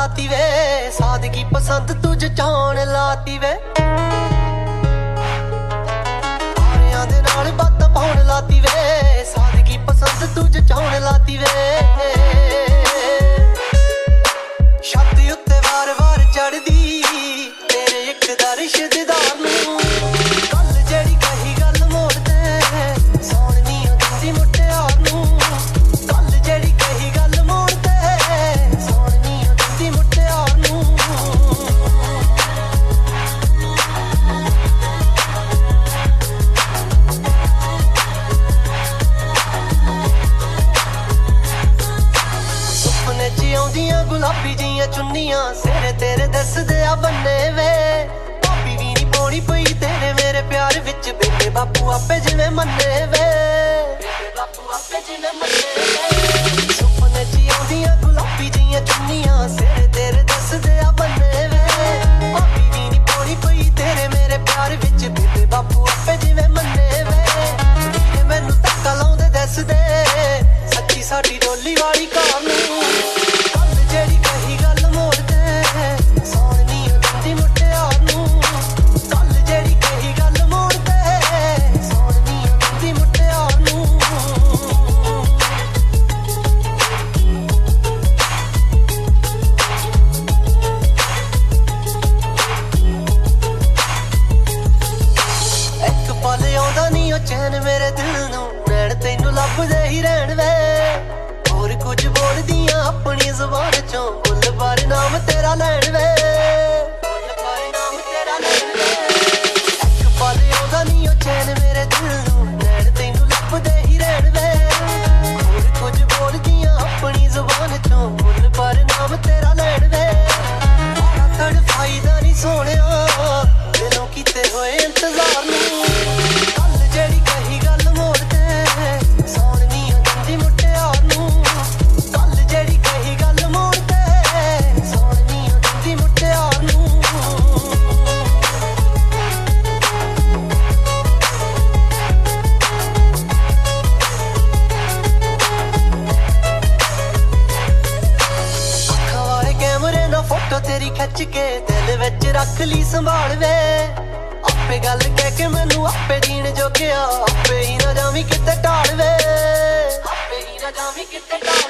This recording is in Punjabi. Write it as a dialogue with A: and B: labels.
A: ਲਾਤੀ ਵੇ। ਸਾਦਗੀ ਪਸੰਦ ਤੁਝ ਚਾਣ ਲਾਤੀ ਵੇ। ਜੀਆਂ ਚੁੰਨੀਆਂ ਤੇਰੇ ਦੱਸਦੇ ਆ ਬੰਨੇ ਵੇ। ਭਾਬੀ ਵੀ ਨਹੀਂ ਪੋਣੀ ਪਈ, ਤੇਰੇ ਮੇਰੇ ਪਿਆਰ ਵਿੱਚ ਬੇਬੇ ਬਾਪੂ ਆਪੇ ਜਿਵੇਂ ਮੰਨੇ ਵੇ। ਬੇਬੇ ਬਾਪੂ ਆਪੇ ਜਿਵੇਂ ਮੰਨੇ ਵੇ। ਸੁਪਨੇ ਜੀ ਆਉਂਦੀਆਂ, ਗੁਲਾਬੀ ਜੀਆਂ ਚੁੰਨੀਆਂ ਫੋਟੋ ਤੇਰੀ ਖਿੱਚ ਕੇ ਦਿਲ ਵਿੱਚ ਰੱਖ ਲਈ, ਸੰਭਾਲ ਵੇ। ਆਪੇ ਗੱਲ ਕਹਿ ਕੇ ਮੈਨੂੰ ਆਪੇ ਜੀਣ ਜੋਗਿਆ, ਆਪੇ ਹੀ ਨਾ ਜਾਵੀਂ ਕਿਤੇ ਢਾਲ ਵੇ। ਆਪੇ ਹੀ ਨਾ ਜਾਵੀਂ ਕਿਤੇ ਢਾਲ